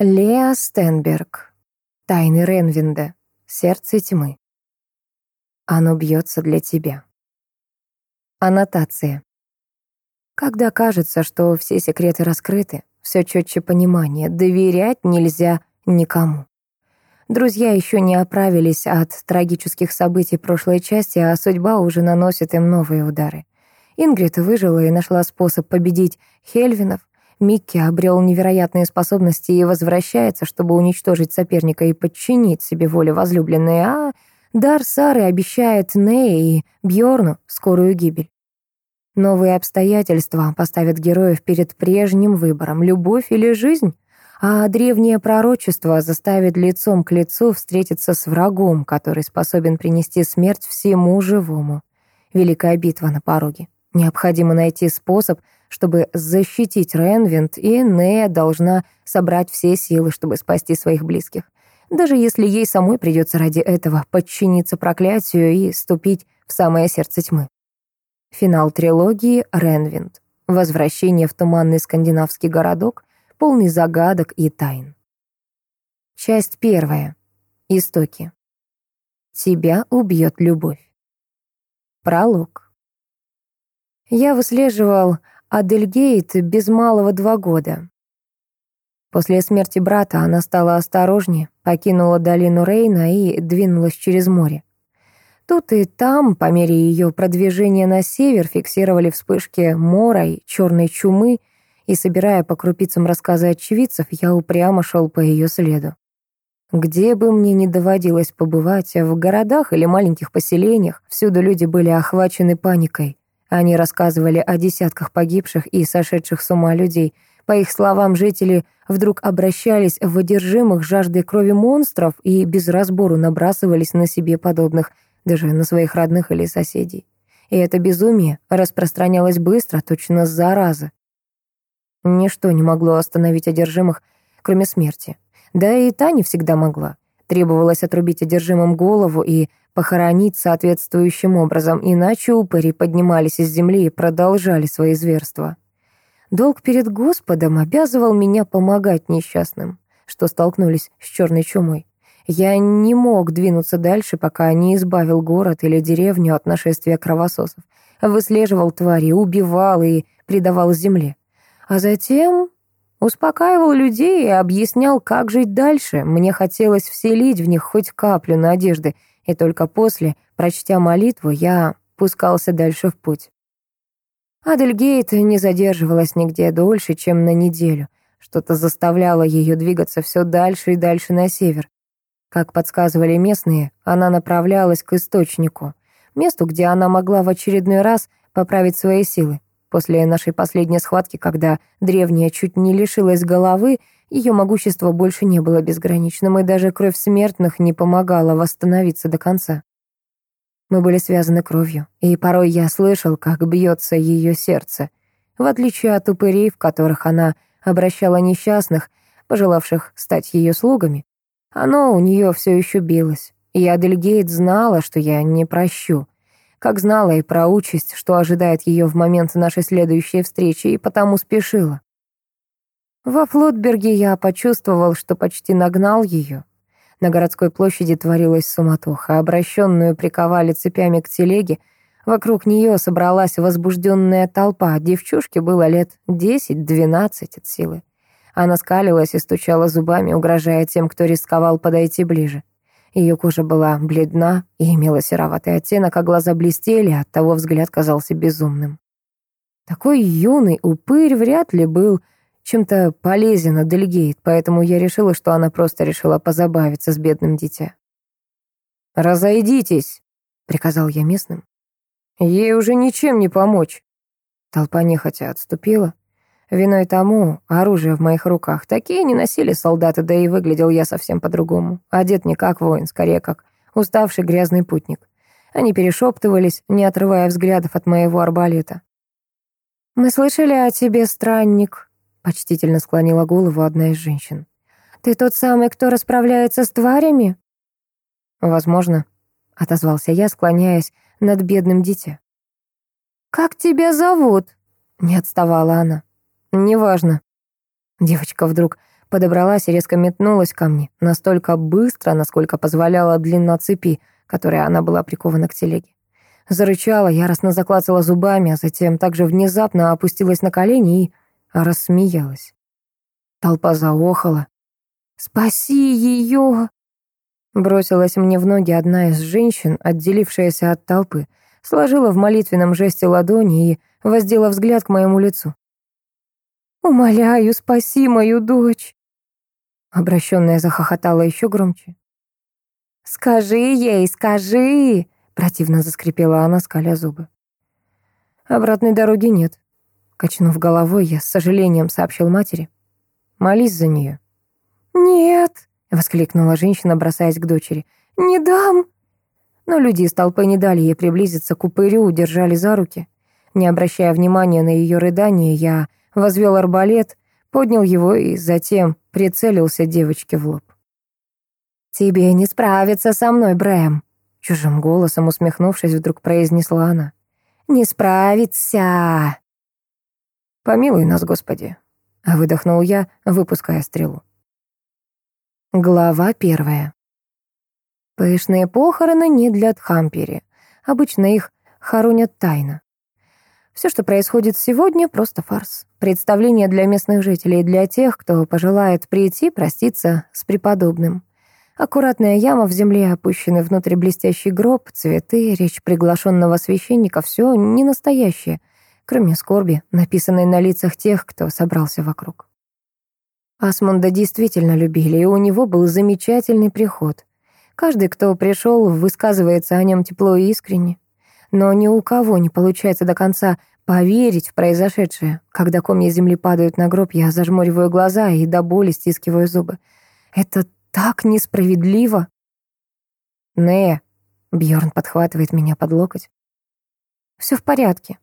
Леа Стенберг. Тайны Ренвинда. Сердце тьмы. Оно бьется для тебя. Аннотация. Когда кажется, что все секреты раскрыты, все четче понимание, доверять нельзя никому. Друзья еще не оправились от трагических событий прошлой части, а судьба уже наносит им новые удары. Ингрид выжила и нашла способ победить Хельвинов, Микки обрел невероятные способности и возвращается, чтобы уничтожить соперника и подчинить себе волю возлюбленной, а дар Сары обещает Нее и Бьорну скорую гибель. Новые обстоятельства поставят героев перед прежним выбором — любовь или жизнь, а древнее пророчество заставит лицом к лицу встретиться с врагом, который способен принести смерть всему живому. Великая битва на пороге. Необходимо найти способ — чтобы защитить Ренвинд, и Нея должна собрать все силы, чтобы спасти своих близких. Даже если ей самой придется ради этого подчиниться проклятию и ступить в самое сердце тьмы. Финал трилогии «Ренвинд». Возвращение в туманный скандинавский городок, полный загадок и тайн. Часть первая. Истоки. Тебя убьет любовь. Пролог. Я выслеживал Адельгейт без малого два года. После смерти брата она стала осторожнее, покинула долину Рейна и двинулась через море. Тут и там, по мере ее продвижения на север, фиксировали вспышки мора и черной чумы, и, собирая по крупицам рассказы очевидцев, я упрямо шел по ее следу. Где бы мне ни доводилось побывать, в городах или маленьких поселениях, всюду люди были охвачены паникой. Они рассказывали о десятках погибших и сошедших с ума людей. По их словам, жители вдруг обращались в одержимых жаждой крови монстров и без разбору набрасывались на себе подобных, даже на своих родных или соседей. И это безумие распространялось быстро, точно зараза. Ничто не могло остановить одержимых, кроме смерти. Да и та не всегда могла. Требовалось отрубить одержимым голову и похоронить соответствующим образом, иначе упыри поднимались из земли и продолжали свои зверства. Долг перед Господом обязывал меня помогать несчастным, что столкнулись с черной чумой. Я не мог двинуться дальше, пока не избавил город или деревню от нашествия кровососов. Выслеживал твари, убивал и предавал земле. А затем успокаивал людей и объяснял, как жить дальше. Мне хотелось вселить в них хоть каплю надежды — и только после, прочтя молитву, я пускался дальше в путь. Адельгейт не задерживалась нигде дольше, чем на неделю. Что-то заставляло ее двигаться все дальше и дальше на север. Как подсказывали местные, она направлялась к источнику, месту, где она могла в очередной раз поправить свои силы. После нашей последней схватки, когда древняя чуть не лишилась головы, ее могущество больше не было безграничным, и даже кровь смертных не помогала восстановиться до конца. Мы были связаны кровью, и порой я слышал, как бьется ее сердце. В отличие от упырей, в которых она обращала несчастных, пожелавших стать ее слугами, оно у нее все еще билось. И Адельгейт знала, что я не прощу. Как знала и про участь, что ожидает ее в момент нашей следующей встречи, и потому спешила. Во Флотберге я почувствовал, что почти нагнал ее. На городской площади творилась суматоха. Обращенную приковали цепями к телеге. Вокруг нее собралась возбужденная толпа. Девчушке было лет 10-12 от силы. Она скалилась и стучала зубами, угрожая тем, кто рисковал подойти ближе. Ее кожа была бледна и имела сероватый оттенок, а глаза блестели, оттого взгляд казался безумным. Такой юный упырь вряд ли был чем-то полезен Адельгейт, поэтому я решила, что она просто решила позабавиться с бедным дитя. «Разойдитесь», — приказал я местным. «Ей уже ничем не помочь». Толпа нехотя отступила. Виной тому оружие в моих руках. Такие не носили солдаты, да и выглядел я совсем по-другому. Одет не как воин, скорее как уставший грязный путник. Они перешептывались, не отрывая взглядов от моего арбалета. «Мы слышали о тебе, странник», Почтительно склонила голову одна из женщин. «Ты тот самый, кто расправляется с тварями?» «Возможно», — отозвался я, склоняясь над бедным дитя. «Как тебя зовут?» — не отставала она. «Неважно». Девочка вдруг подобралась и резко метнулась ко мне, настолько быстро, насколько позволяла длина цепи, которой она была прикована к телеге. Зарычала, яростно заклацала зубами, а затем также внезапно опустилась на колени и рассмеялась. Толпа заохала. «Спаси ее!» Бросилась мне в ноги одна из женщин, отделившаяся от толпы, сложила в молитвенном жесте ладони и воздела взгляд к моему лицу. «Умоляю, спаси мою дочь!» Обращенная захохотала еще громче. «Скажи ей, скажи!» Противно заскрипела она, скаля зубы. «Обратной дороги нет», — качнув головой, я с сожалением сообщил матери. «Молись за нее». «Нет», — воскликнула женщина, бросаясь к дочери. «Не дам». Но люди из толпы не дали ей приблизиться к упырю, удержали за руки. Не обращая внимания на ее рыдание, я возвел арбалет, поднял его и затем прицелился девочке в лоб. «Тебе не справиться со мной, Брэм», — чужим голосом усмехнувшись, вдруг произнесла она. «Не справиться!» «Помилуй нас, Господи!» — выдохнул я, выпуская стрелу. Глава первая. Пышные похороны не для Тхампери. Обычно их хоронят тайно. Все, что происходит сегодня, просто фарс. Представление для местных жителей, для тех, кто пожелает прийти проститься с преподобным. Аккуратная яма в земле, опущенный внутрь блестящий гроб, цветы, речь приглашенного священника — все не настоящее, кроме скорби, написанной на лицах тех, кто собрался вокруг. Асмунда действительно любили, и у него был замечательный приход. Каждый, кто пришел, высказывается о нем тепло и искренне. Но ни у кого не получается до конца поверить в произошедшее. Когда комья земли падают на гроб, я зажмуриваю глаза и до боли стискиваю зубы. Это так несправедливо. Не, Бьорн подхватывает меня под локоть. Все в порядке.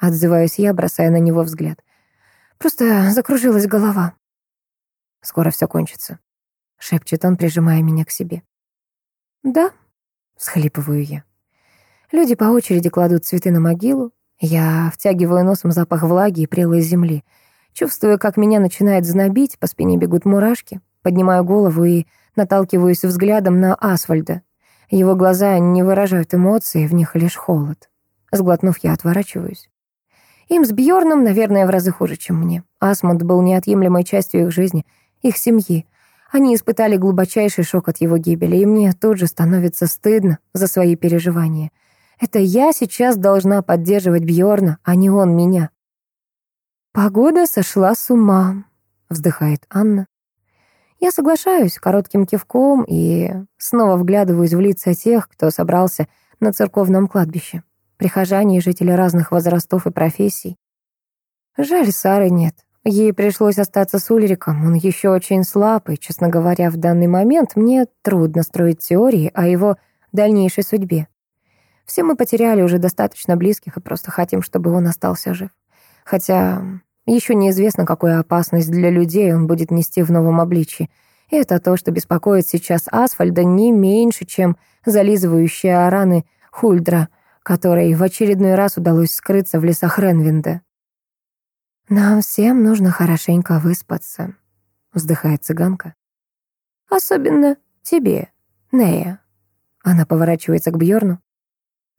Отзываюсь я, бросая на него взгляд. Просто закружилась голова. Скоро все кончится. Шепчет он, прижимая меня к себе. Да, схлипываю я. Люди по очереди кладут цветы на могилу. Я втягиваю носом запах влаги и прелой земли. Чувствую, как меня начинает знобить, по спине бегут мурашки. Поднимаю голову и наталкиваюсь взглядом на Асфальда. Его глаза не выражают эмоций, в них лишь холод. Сглотнув, я отворачиваюсь. Им с Бьорном, наверное, в разы хуже, чем мне. Асмунд был неотъемлемой частью их жизни, их семьи. Они испытали глубочайший шок от его гибели, и мне тут же становится стыдно за свои переживания. Это я сейчас должна поддерживать Бьорна, а не он меня. «Погода сошла с ума», — вздыхает Анна. Я соглашаюсь коротким кивком и снова вглядываюсь в лица тех, кто собрался на церковном кладбище. Прихожане и жители разных возрастов и профессий. Жаль, Сары нет. Ей пришлось остаться с Ульриком, он еще очень слаб, и, честно говоря, в данный момент мне трудно строить теории о его дальнейшей судьбе. Все мы потеряли уже достаточно близких и просто хотим, чтобы он остался жив. Хотя еще неизвестно, какую опасность для людей он будет нести в новом обличье. И это то, что беспокоит сейчас Асфальда не меньше, чем зализывающая раны Хульдра, которой в очередной раз удалось скрыться в лесах Ренвинда. «Нам всем нужно хорошенько выспаться», — вздыхает цыганка. «Особенно тебе, Нея». Она поворачивается к Бьорну.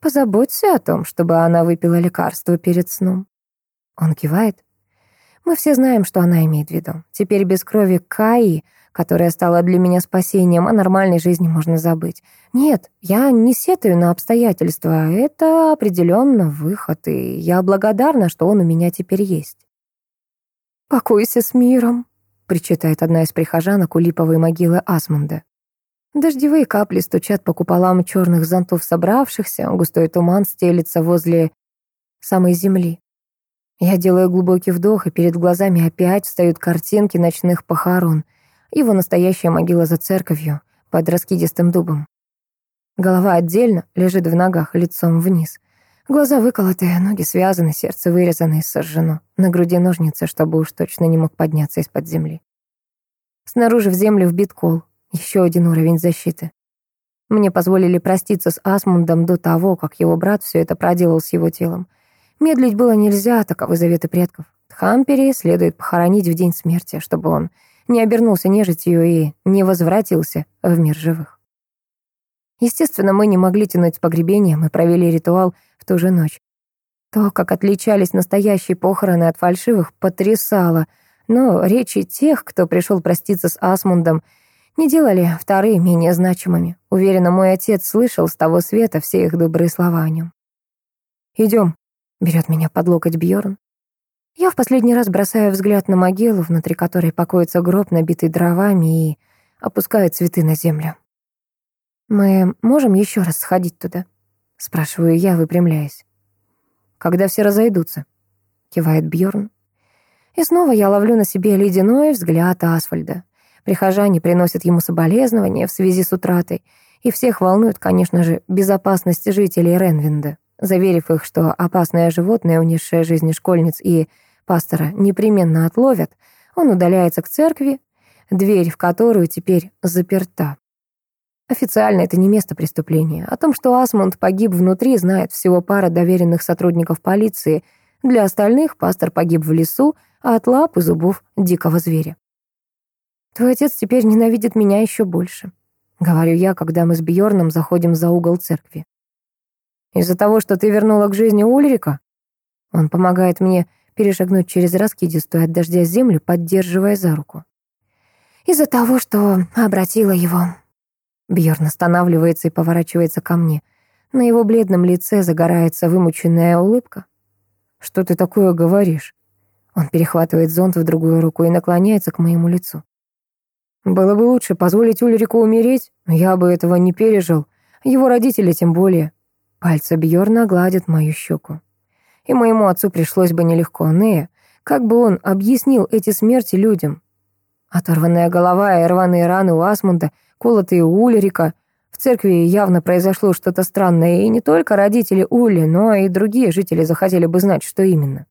«Позаботься о том, чтобы она выпила лекарство перед сном». Он кивает. Мы все знаем, что она имеет в виду. Теперь без крови Каи, которая стала для меня спасением, о нормальной жизни можно забыть. Нет, я не сетую на обстоятельства. Это определенно выход, и я благодарна, что он у меня теперь есть. «Покойся с миром», — причитает одна из прихожанок у липовой могилы Асмунда. Дождевые капли стучат по куполам черных зонтов собравшихся, густой туман стелится возле самой земли. Я делаю глубокий вдох, и перед глазами опять встают картинки ночных похорон. Его настоящая могила за церковью, под раскидистым дубом. Голова отдельно, лежит в ногах, лицом вниз. Глаза выколотые, ноги связаны, сердце вырезано и сожжено. На груди ножницы, чтобы уж точно не мог подняться из-под земли. Снаружи в землю вбит кол. Еще один уровень защиты. Мне позволили проститься с Асмундом до того, как его брат все это проделал с его телом. Медлить было нельзя, таковы заветы предков. Хампери следует похоронить в день смерти, чтобы он не обернулся нежитью и не возвратился в мир живых. Естественно, мы не могли тянуть с погребением и провели ритуал в ту же ночь. То, как отличались настоящие похороны от фальшивых, потрясало, но речи тех, кто пришел проститься с Асмундом, не делали вторые менее значимыми. Уверена, мой отец слышал с того света все их добрые слова о нем. Идем, берет меня под локоть Бьорн. Я в последний раз бросаю взгляд на могилу, внутри которой покоится гроб, набитый дровами, и опускаю цветы на землю. «Мы можем еще раз сходить туда?» — спрашиваю я, выпрямляясь. «Когда все разойдутся», — кивает Бьорн. И снова я ловлю на себе ледяной взгляд Асфальда. Прихожане приносят ему соболезнования в связи с утратой, и всех волнует, конечно же, безопасность жителей Ренвинда. Заверив их, что опасное животное, унесшее жизни школьниц и пастора, непременно отловят, он удаляется к церкви, дверь в которую теперь заперта. Официально это не место преступления. О том, что Асмунд погиб внутри, знает всего пара доверенных сотрудников полиции. Для остальных пастор погиб в лесу, а от лап и зубов дикого зверя. Твой отец теперь ненавидит меня еще больше. Говорю я, когда мы с Бьорном заходим за угол церкви. Из-за того, что ты вернула к жизни Ульрика? Он помогает мне перешагнуть через раскидистую от дождя землю, поддерживая за руку. Из-за того, что обратила его. Бьорн останавливается и поворачивается ко мне. На его бледном лице загорается вымученная улыбка. «Что ты такое говоришь?» Он перехватывает зонт в другую руку и наклоняется к моему лицу. Было бы лучше позволить Ульрику умереть, я бы этого не пережил. Его родители тем более. Пальцы Бьорна гладят мою щеку. И моему отцу пришлось бы нелегко. Нея, как бы он объяснил эти смерти людям? Оторванная голова и рваные раны у Асмунда, колотые у Ульрика. В церкви явно произошло что-то странное, и не только родители Ули, но и другие жители захотели бы знать, что именно.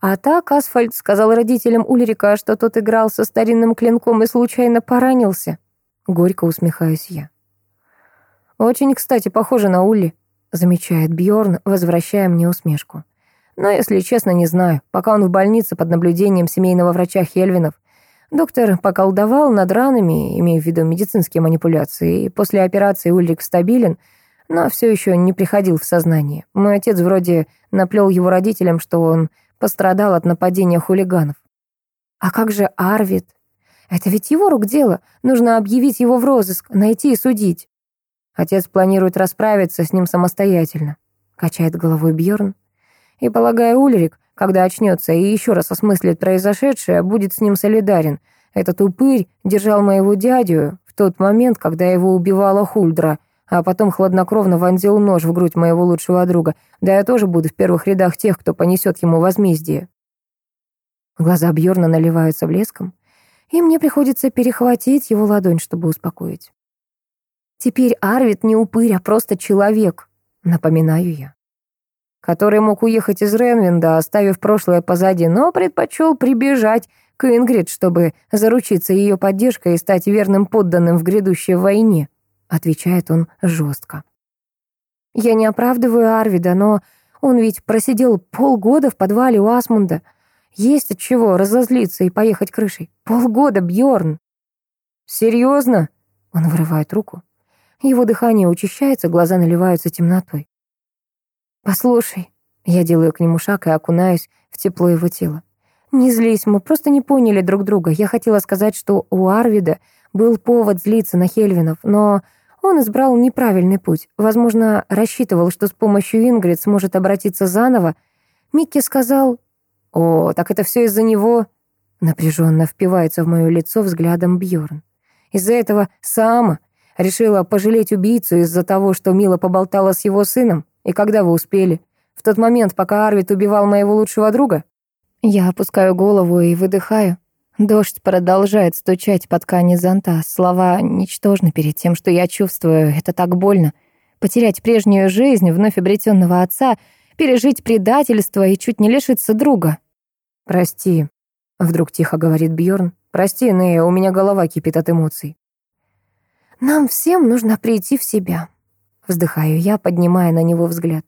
А так Асфальт сказал родителям Ульрика, что тот играл со старинным клинком и случайно поранился. Горько усмехаюсь я. Очень, кстати, похоже на Улли, замечает Бьорн, возвращая мне усмешку. Но, если честно, не знаю. Пока он в больнице под наблюдением семейного врача Хельвинов, доктор поколдовал над ранами, имея в виду медицинские манипуляции, и после операции Ульрик стабилен, но все еще не приходил в сознание. Мой отец вроде наплел его родителям, что он пострадал от нападения хулиганов. А как же Арвид? Это ведь его рук дело. Нужно объявить его в розыск, найти и судить. Отец планирует расправиться с ним самостоятельно, качает головой Бьорн. И, полагаю, Ульрик, когда очнется и еще раз осмыслит произошедшее, будет с ним солидарен. Этот упырь держал моего дядю в тот момент, когда его убивала Хульдра — а потом хладнокровно вонзил нож в грудь моего лучшего друга. Да я тоже буду в первых рядах тех, кто понесет ему возмездие. Глаза Бьорна наливаются блеском, и мне приходится перехватить его ладонь, чтобы успокоить. Теперь Арвид не упырь, а просто человек, напоминаю я, который мог уехать из Ренвинда, оставив прошлое позади, но предпочел прибежать к Ингрид, чтобы заручиться ее поддержкой и стать верным подданным в грядущей войне отвечает он жестко. Я не оправдываю Арвида, но он ведь просидел полгода в подвале у Асмунда. Есть от чего разозлиться и поехать крышей. Полгода, Бьорн. Серьезно? Он вырывает руку. Его дыхание учащается, глаза наливаются темнотой. «Послушай», я делаю к нему шаг и окунаюсь в тепло его тела. «Не злись, мы просто не поняли друг друга. Я хотела сказать, что у Арвида был повод злиться на Хельвинов, но он избрал неправильный путь. Возможно, рассчитывал, что с помощью Ингрид сможет обратиться заново. Микки сказал, «О, так это все из-за него». Напряженно впивается в мое лицо взглядом Бьорн. Из-за этого Саама решила пожалеть убийцу из-за того, что Мила поболтала с его сыном. И когда вы успели? В тот момент, пока Арвид убивал моего лучшего друга? Я опускаю голову и выдыхаю. Дождь продолжает стучать по ткани зонта. Слова ничтожны перед тем, что я чувствую. Это так больно. Потерять прежнюю жизнь вновь обретенного отца, пережить предательство и чуть не лишиться друга. «Прости», — вдруг тихо говорит Бьорн. «Прости, Нея, у меня голова кипит от эмоций». «Нам всем нужно прийти в себя», — вздыхаю я, поднимая на него взгляд.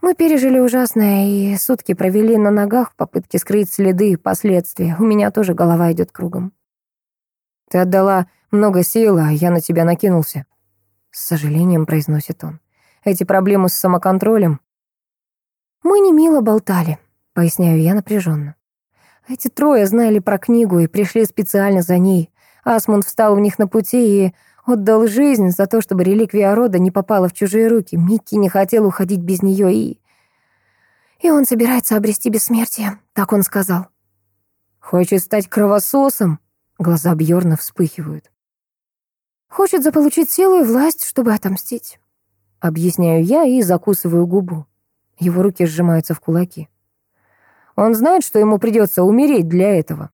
Мы пережили ужасное и сутки провели на ногах в попытке скрыть следы и последствия. У меня тоже голова идет кругом. Ты отдала много сил, а я на тебя накинулся. С сожалением произносит он. Эти проблемы с самоконтролем. Мы не мило болтали, поясняю я напряженно. Эти трое знали про книгу и пришли специально за ней. Асмунд встал у них на пути и отдал жизнь за то, чтобы реликвия рода не попала в чужие руки. Микки не хотел уходить без нее и... И он собирается обрести бессмертие, так он сказал. Хочет стать кровососом? Глаза Бьорна вспыхивают. Хочет заполучить силу и власть, чтобы отомстить. Объясняю я и закусываю губу. Его руки сжимаются в кулаки. Он знает, что ему придется умереть для этого.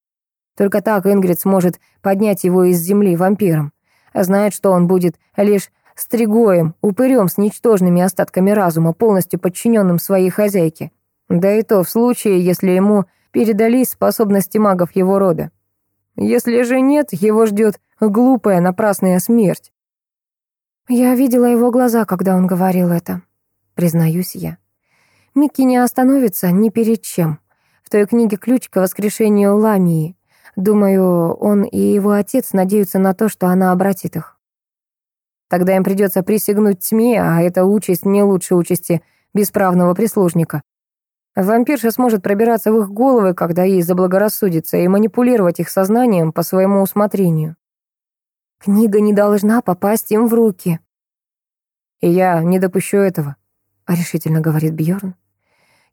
Только так Ингрид сможет поднять его из земли вампиром. Знает, что он будет лишь стригоем, упырем с ничтожными остатками разума, полностью подчиненным своей хозяйке. Да и то в случае, если ему передались способности магов его рода. Если же нет, его ждет глупая напрасная смерть. Я видела его глаза, когда он говорил это, признаюсь я. Микки не остановится ни перед чем. В той книге ключ к воскрешению Ламии. Думаю, он и его отец надеются на то, что она обратит их. Тогда им придется присягнуть тьме, а эта участь не лучше участи бесправного прислужника. Вампирша сможет пробираться в их головы, когда ей заблагорассудится, и манипулировать их сознанием по своему усмотрению. Книга не должна попасть им в руки. И я не допущу этого, решительно говорит Бьорн.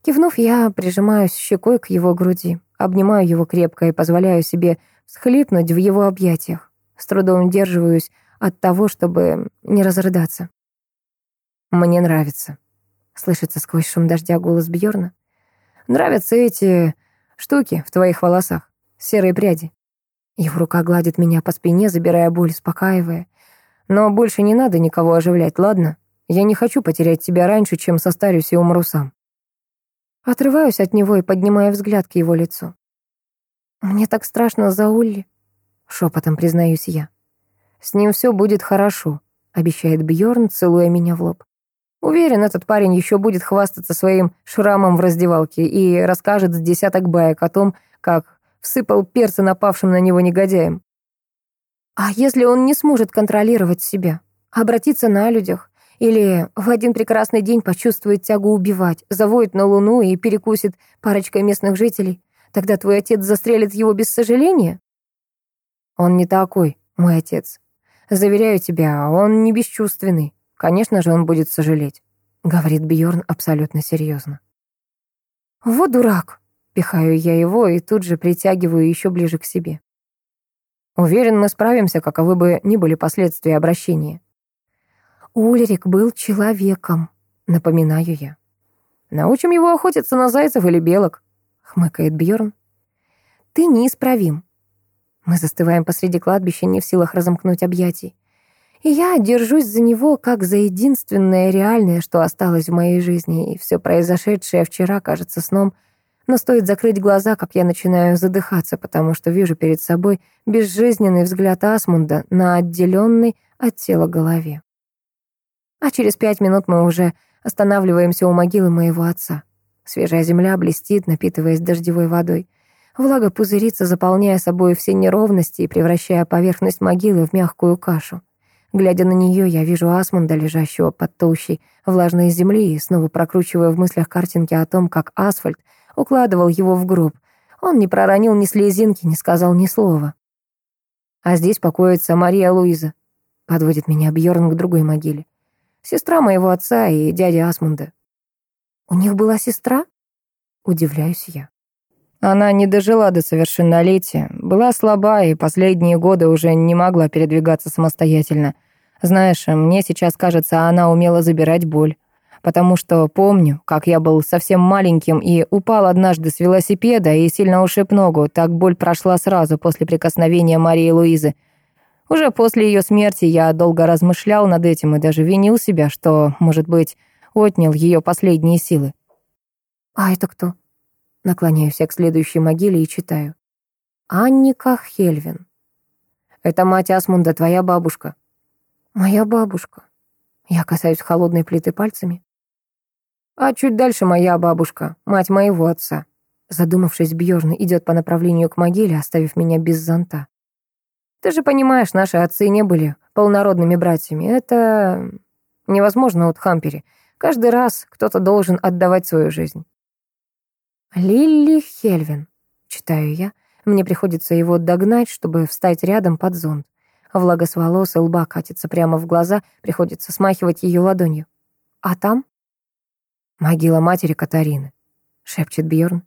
Кивнув, я прижимаюсь щекой к его груди. Обнимаю его крепко и позволяю себе всхлипнуть в его объятиях. С трудом удерживаюсь от того, чтобы не разрыдаться. «Мне нравится», — слышится сквозь шум дождя голос Бьорна. «Нравятся эти штуки в твоих волосах, серые пряди». Его рука гладит меня по спине, забирая боль, успокаивая. «Но больше не надо никого оживлять, ладно? Я не хочу потерять тебя раньше, чем состарюсь и умру сам». Отрываюсь от него и поднимаю взгляд к его лицу. «Мне так страшно за Улли», — шепотом признаюсь я. «С ним все будет хорошо», — обещает Бьорн, целуя меня в лоб. Уверен, этот парень еще будет хвастаться своим шрамом в раздевалке и расскажет с десяток баек о том, как всыпал перца напавшим на него негодяем. А если он не сможет контролировать себя, обратиться на людях, или в один прекрасный день почувствует тягу убивать, завоет на луну и перекусит парочкой местных жителей. Тогда твой отец застрелит его без сожаления? Он не такой, мой отец. Заверяю тебя, он не бесчувственный. Конечно же, он будет сожалеть, говорит Бьорн абсолютно серьезно. Вот дурак, пихаю я его и тут же притягиваю еще ближе к себе. Уверен, мы справимся, каковы бы ни были последствия обращения. Ульрик был человеком, напоминаю я. Научим его охотиться на зайцев или белок, хмыкает Бьорн. Ты неисправим. Мы застываем посреди кладбища, не в силах разомкнуть объятий. И я держусь за него как за единственное реальное, что осталось в моей жизни, и все произошедшее вчера кажется сном, но стоит закрыть глаза, как я начинаю задыхаться, потому что вижу перед собой безжизненный взгляд Асмунда на отделенной от тела голове. А через пять минут мы уже останавливаемся у могилы моего отца. Свежая земля блестит, напитываясь дождевой водой. Влага пузырится, заполняя собой все неровности и превращая поверхность могилы в мягкую кашу. Глядя на нее, я вижу Асмунда, лежащего под толщей влажной земли, и снова прокручиваю в мыслях картинки о том, как асфальт укладывал его в гроб. Он не проронил ни слезинки, не сказал ни слова. А здесь покоится Мария Луиза. Подводит меня Бьорн к другой могиле. Сестра моего отца и дядя Асмунда. У них была сестра? Удивляюсь я. Она не дожила до совершеннолетия, была слаба и последние годы уже не могла передвигаться самостоятельно. Знаешь, мне сейчас кажется, она умела забирать боль. Потому что помню, как я был совсем маленьким и упал однажды с велосипеда и сильно ушиб ногу. Так боль прошла сразу после прикосновения Марии Луизы — уже после ее смерти я долго размышлял над этим и даже винил себя, что, может быть, отнял ее последние силы. «А это кто?» Наклоняюсь к следующей могиле и читаю. «Анника Хельвин». «Это мать Асмунда, твоя бабушка». «Моя бабушка». Я касаюсь холодной плиты пальцами. А чуть дальше моя бабушка, мать моего отца. Задумавшись, Бьорн идет по направлению к могиле, оставив меня без зонта. Ты же понимаешь, наши отцы не были полнородными братьями. Это невозможно вот Хампере. Каждый раз кто-то должен отдавать свою жизнь. Лилли Хельвин, читаю я. Мне приходится его догнать, чтобы встать рядом под зонт. Влага с волос и лба катится прямо в глаза, приходится смахивать ее ладонью. А там? Могила матери Катарины, шепчет Бьорн.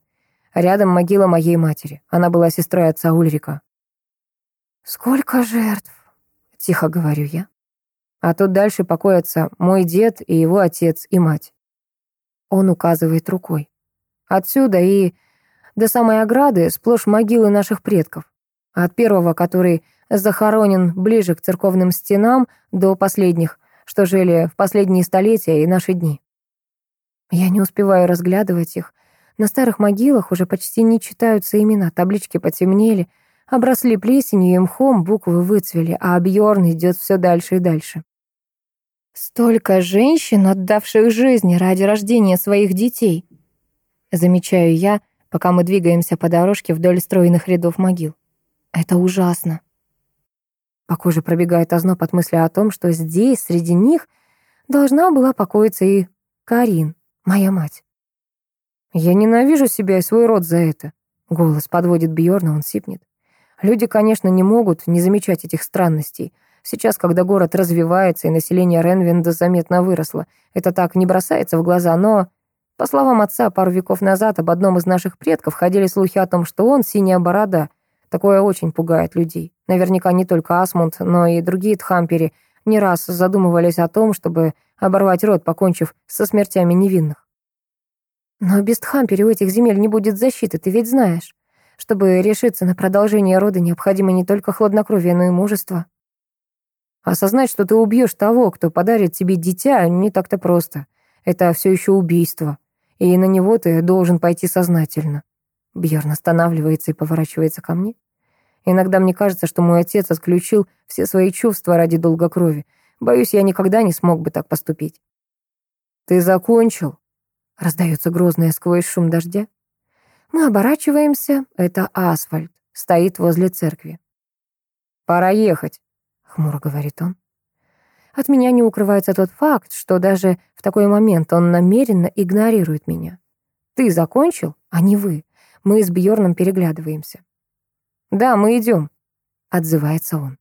Рядом могила моей матери. Она была сестрой отца Ульрика. «Сколько жертв?» — тихо говорю я. А тут дальше покоятся мой дед и его отец и мать. Он указывает рукой. Отсюда и до самой ограды сплошь могилы наших предков. От первого, который захоронен ближе к церковным стенам, до последних, что жили в последние столетия и наши дни. Я не успеваю разглядывать их. На старых могилах уже почти не читаются имена, таблички потемнели — Обросли плесенью и мхом, буквы выцвели, а Бьорн идет все дальше и дальше. Столько женщин, отдавших жизни ради рождения своих детей. Замечаю я, пока мы двигаемся по дорожке вдоль стройных рядов могил. Это ужасно. По коже пробегает озноб от мысли о том, что здесь, среди них, должна была покоиться и Карин, моя мать. Я ненавижу себя и свой род за это. Голос подводит Бьорна, он сипнет. Люди, конечно, не могут не замечать этих странностей. Сейчас, когда город развивается и население Ренвинда заметно выросло, это так не бросается в глаза, но... По словам отца, пару веков назад об одном из наших предков ходили слухи о том, что он синяя борода. Такое очень пугает людей. Наверняка не только Асмунд, но и другие тхампери не раз задумывались о том, чтобы оборвать род, покончив со смертями невинных. Но без тхампери у этих земель не будет защиты, ты ведь знаешь. Чтобы решиться на продолжение рода, необходимо не только хладнокровие, но и мужество. Осознать, что ты убьешь того, кто подарит тебе дитя, не так-то просто. Это все еще убийство. И на него ты должен пойти сознательно. Бьерн останавливается и поворачивается ко мне. Иногда мне кажется, что мой отец отключил все свои чувства ради долга крови. Боюсь, я никогда не смог бы так поступить. «Ты закончил?» — раздается грозное сквозь шум дождя. Мы оборачиваемся, это асфальт, стоит возле церкви. «Пора ехать», — хмуро говорит он. От меня не укрывается тот факт, что даже в такой момент он намеренно игнорирует меня. «Ты закончил, а не вы. Мы с Бьорном переглядываемся». «Да, мы идем», — отзывается он.